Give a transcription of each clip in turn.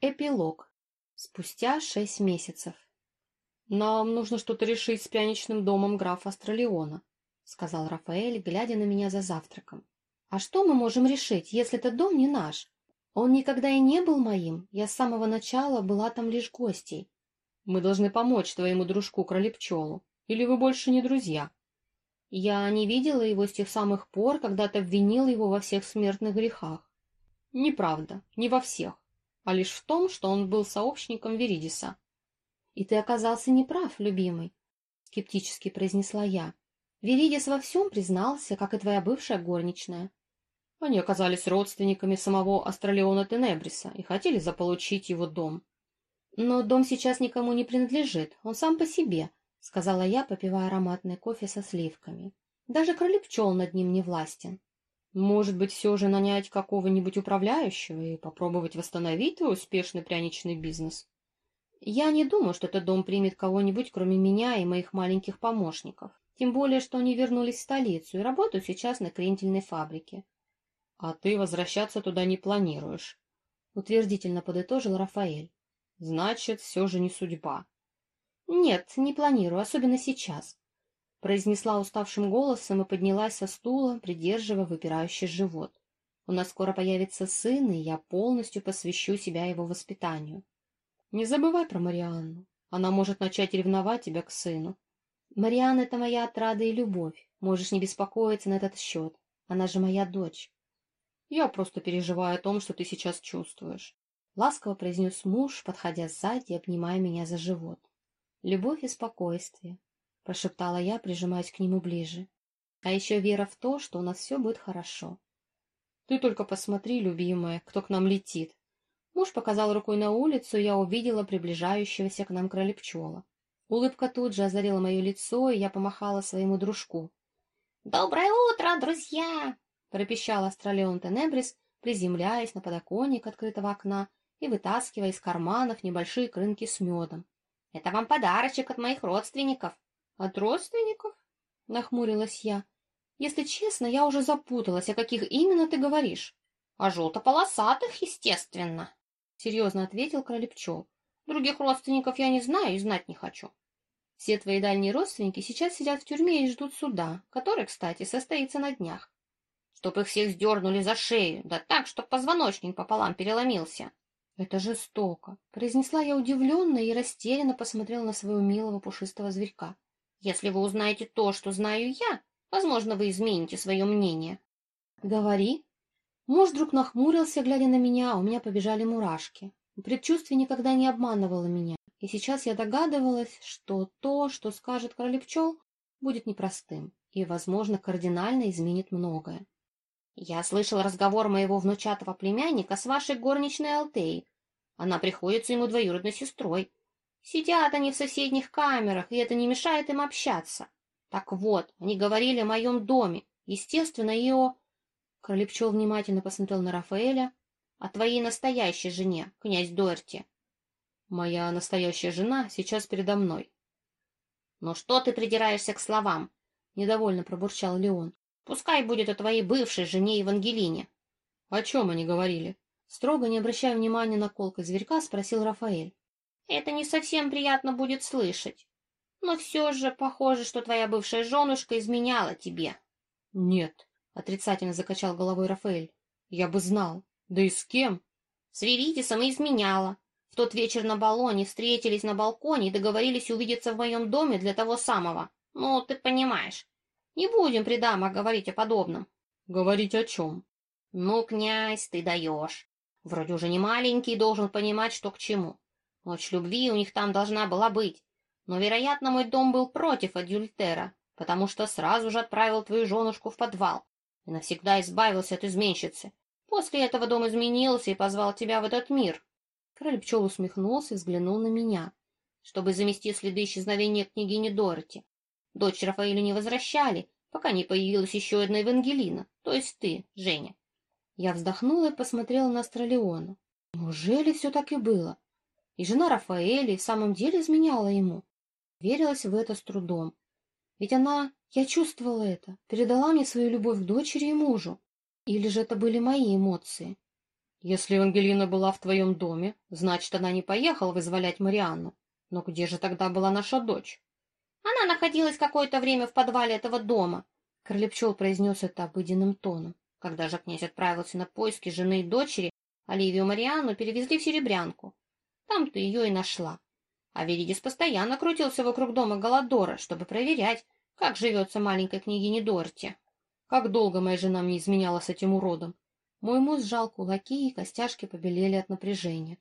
Эпилог. Спустя шесть месяцев. «Нам нужно что-то решить с пряничным домом графа Астралиона», — сказал Рафаэль, глядя на меня за завтраком. «А что мы можем решить, если этот дом не наш? Он никогда и не был моим, я с самого начала была там лишь гостей. Мы должны помочь твоему дружку Кролепчелу, или вы больше не друзья?» Я не видела его с тех самых пор, когда ты обвинил его во всех смертных грехах. Неправда, не во всех а лишь в том, что он был сообщником Веридиса. «И ты оказался неправ, любимый», — скептически произнесла я. «Веридис во всем признался, как и твоя бывшая горничная». Они оказались родственниками самого Астралеона Тенебриса и хотели заполучить его дом. «Но дом сейчас никому не принадлежит, он сам по себе», — сказала я, попивая ароматный кофе со сливками. «Даже кролик пчел над ним не властен». Может быть, все же нанять какого-нибудь управляющего и попробовать восстановить твой успешный пряничный бизнес? Я не думаю, что этот дом примет кого-нибудь, кроме меня и моих маленьких помощников. Тем более, что они вернулись в столицу и работают сейчас на крентельной фабрике. — А ты возвращаться туда не планируешь? — утвердительно подытожил Рафаэль. — Значит, все же не судьба. — Нет, не планирую, особенно сейчас произнесла уставшим голосом и поднялась со стула, придерживая выпирающий живот. У нас скоро появится сын, и я полностью посвящу себя его воспитанию. Не забывай про Марианну. Она может начать ревновать тебя к сыну. Марианна — это моя отрада и любовь. Можешь не беспокоиться на этот счет. Она же моя дочь. Я просто переживаю о том, что ты сейчас чувствуешь. Ласково произнес муж, подходя сзади и обнимая меня за живот. Любовь и спокойствие прошептала я, прижимаясь к нему ближе. А еще вера в то, что у нас все будет хорошо. Ты только посмотри, любимая, кто к нам летит. Муж показал рукой на улицу, и я увидела приближающегося к нам кролепчела. Улыбка тут же озарила мое лицо, и я помахала своему дружку. «Доброе утро, друзья!» — пропищал Астралеон Тенебрис, приземляясь на подоконник открытого окна и вытаскивая из карманов небольшие крынки с медом. «Это вам подарочек от моих родственников. От родственников? Нахмурилась я. Если честно, я уже запуталась, о каких именно ты говоришь. О желто-полосатых, естественно. Серьезно ответил Кролепчел. Других родственников я не знаю и знать не хочу. Все твои дальние родственники сейчас сидят в тюрьме и ждут суда, который, кстати, состоится на днях. Чтоб их всех сдернули за шею, да так, чтоб позвоночник пополам переломился. Это жестоко, произнесла я удивленно и растерянно посмотрела на своего милого пушистого зверька. Если вы узнаете то, что знаю я, возможно, вы измените свое мнение. Говори. Муж вдруг нахмурился, глядя на меня, а у меня побежали мурашки. Предчувствие никогда не обманывало меня, и сейчас я догадывалась, что то, что скажет король пчел, будет непростым и, возможно, кардинально изменит многое. Я слышал разговор моего внучатого племянника с вашей горничной Алтеей. Она приходится ему двоюродной сестрой. Сидят они в соседних камерах, и это не мешает им общаться. Так вот, они говорили о моем доме, естественно, и о... Кролепчел внимательно посмотрел на Рафаэля. О твоей настоящей жене, князь Дуэрти. Моя настоящая жена сейчас передо мной. Ну что ты придираешься к словам? Недовольно пробурчал Леон. Пускай будет о твоей бывшей жене Евангелине. О чем они говорили? Строго не обращая внимания на колкой зверька, спросил Рафаэль. Это не совсем приятно будет слышать. Но все же похоже, что твоя бывшая женушка изменяла тебе. — Нет, — отрицательно закачал головой Рафаэль. — Я бы знал. Да и с кем? — С Веритисом и изменяла. В тот вечер на баллоне встретились на балконе и договорились увидеться в моем доме для того самого. Ну, ты понимаешь. Не будем при дамах говорить о подобном. — Говорить о чем? — Ну, князь, ты даешь. Вроде уже не маленький, должен понимать, что к чему. Ночь любви у них там должна была быть. Но, вероятно, мой дом был против адюльтера, потому что сразу же отправил твою женушку в подвал и навсегда избавился от изменщицы. После этого дом изменился и позвал тебя в этот мир. Король пчел усмехнулся и взглянул на меня, чтобы замести следы исчезновения княгини Дороти. Дочь Рафаэля не возвращали, пока не появилась еще одна Евангелина, то есть ты, Женя. Я вздохнула и посмотрела на Астралиона. Неужели все так и было? И жена Рафаэля в самом деле изменяла ему. Верилась в это с трудом. Ведь она, я чувствовала это, передала мне свою любовь к дочери и мужу. Или же это были мои эмоции? Если Ангелина была в твоем доме, значит, она не поехала вызволять Марианну. Но где же тогда была наша дочь? Она находилась какое-то время в подвале этого дома. Крылепчел произнес это обыденным тоном. Когда же князь отправился на поиски жены и дочери, Оливию Марианну перевезли в Серебрянку. Там ты ее и нашла. А Веридис постоянно крутился вокруг дома Голодора, чтобы проверять, как живется маленькой княгине Дорти. Как долго моя жена мне изменяла с этим уродом. Мой муж сжал кулаки, и костяшки побелели от напряжения.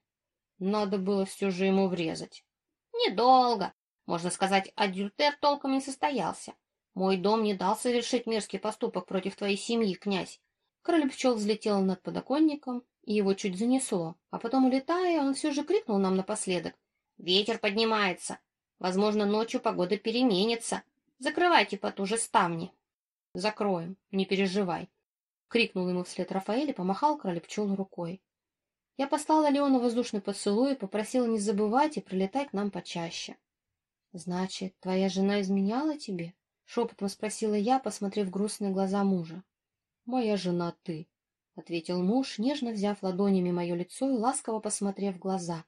Надо было все же ему врезать. Недолго. Можно сказать, адюльтер толком не состоялся. Мой дом не дал совершить мерзкий поступок против твоей семьи, князь. Король пчел взлетел над подоконником, и его чуть занесло, а потом, улетая, он все же крикнул нам напоследок. «Ветер поднимается. Возможно, ночью погода переменится. Закрывайте потуже ставни». «Закроем, не переживай», — крикнул ему вслед Рафаэль и помахал король пчел рукой. Я послала Леону воздушный поцелуй и попросила не забывать и прилетать к нам почаще. «Значит, твоя жена изменяла тебе?» — шепотом спросила я, посмотрев грустные глаза мужа. «Моя жена ты», — ответил муж, нежно взяв ладонями мое лицо и ласково посмотрев в глаза.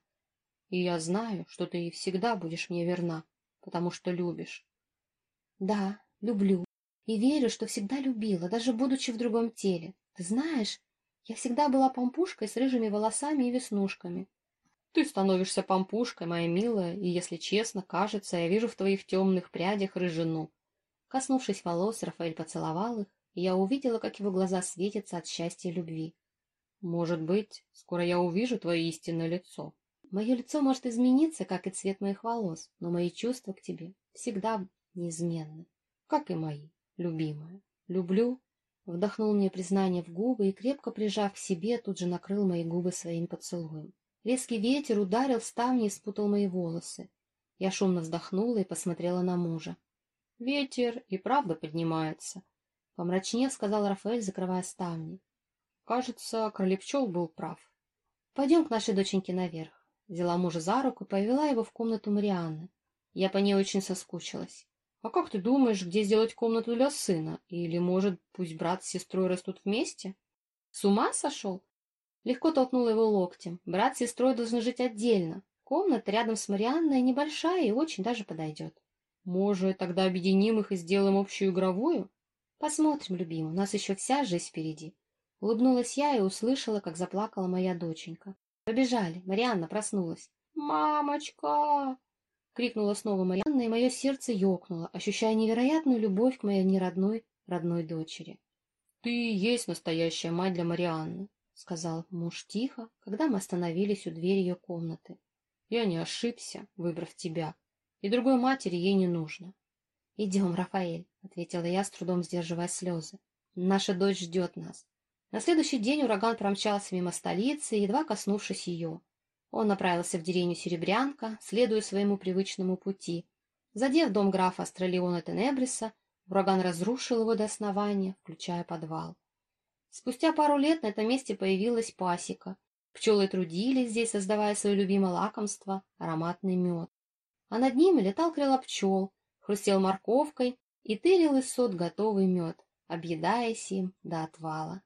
«И я знаю, что ты и всегда будешь мне верна, потому что любишь». «Да, люблю. И верю, что всегда любила, даже будучи в другом теле. Ты знаешь, я всегда была помпушкой с рыжими волосами и веснушками. Ты становишься помпушкой, моя милая, и, если честно, кажется, я вижу в твоих темных прядях рыжину. Коснувшись волос, Рафаэль поцеловал их, я увидела, как его глаза светятся от счастья и любви. Может быть, скоро я увижу твое истинное лицо. Мое лицо может измениться, как и цвет моих волос, но мои чувства к тебе всегда неизменны, как и мои, любимая. Люблю Вдохнул мне признание в губы и, крепко прижав к себе, тут же накрыл мои губы своим поцелуем. Резкий ветер ударил ставни и спутал мои волосы. Я шумно вздохнула и посмотрела на мужа. «Ветер и правда поднимается», — помрачнее сказал Рафаэль, закрывая ставни. Кажется, Кролепчел был прав. «Пойдем к нашей доченьке наверх». Взяла мужа за руку и повела его в комнату Марианны. Я по ней очень соскучилась. А как ты думаешь, где сделать комнату для сына? Или, может, пусть брат с сестрой растут вместе? С ума сошел? Легко толкнула его локтем. Брат с сестрой должны жить отдельно. Комната рядом с Марианной небольшая и очень даже подойдет. Может, тогда объединим их и сделаем общую игровую? Посмотрим, любимый, у нас еще вся жизнь впереди. Улыбнулась я и услышала, как заплакала моя доченька. Побежали. Марианна проснулась. «Мамочка!» крикнула снова Марианна, и мое сердце ёкнуло, ощущая невероятную любовь к моей неродной родной дочери. — Ты и есть настоящая мать для Марианны, — сказал муж тихо, когда мы остановились у двери ее комнаты. — Я не ошибся, выбрав тебя, и другой матери ей не нужно. — Идем, Рафаэль, — ответила я, с трудом сдерживая слезы. — Наша дочь ждет нас. На следующий день ураган промчался мимо столицы, едва коснувшись ее. Он направился в деревню Серебрянка, следуя своему привычному пути. Задев дом графа Астралиона Тенебриса, ураган разрушил его до основания, включая подвал. Спустя пару лет на этом месте появилась пасека. Пчелы трудились здесь, создавая свое любимое лакомство — ароматный мед. А над ними летал крыло пчел, хрустел морковкой и тырил из сот готовый мед, объедаясь им до отвала.